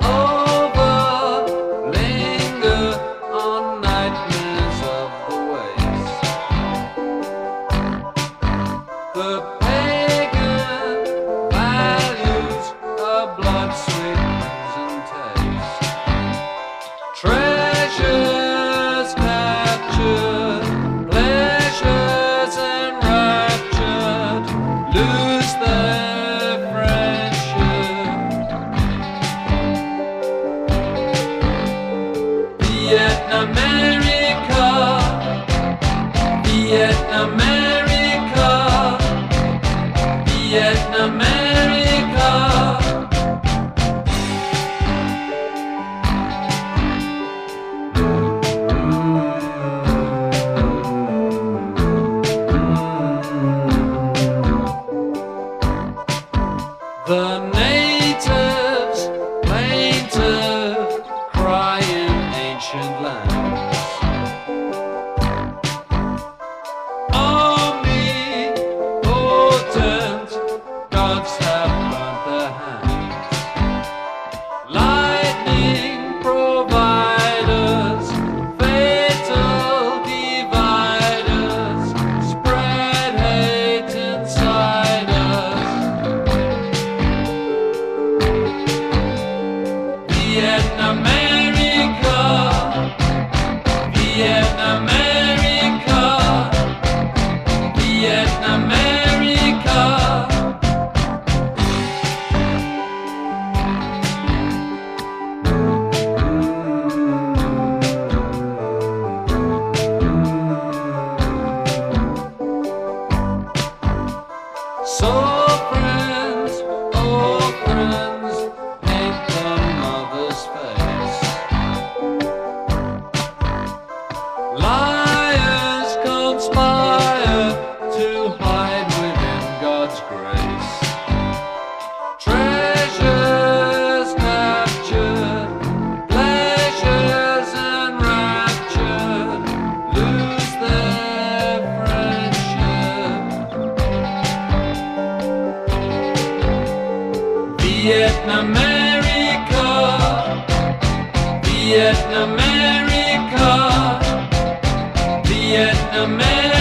Oh. Vietnam. America, Vietnam America, Vietnam America, Vietnam America.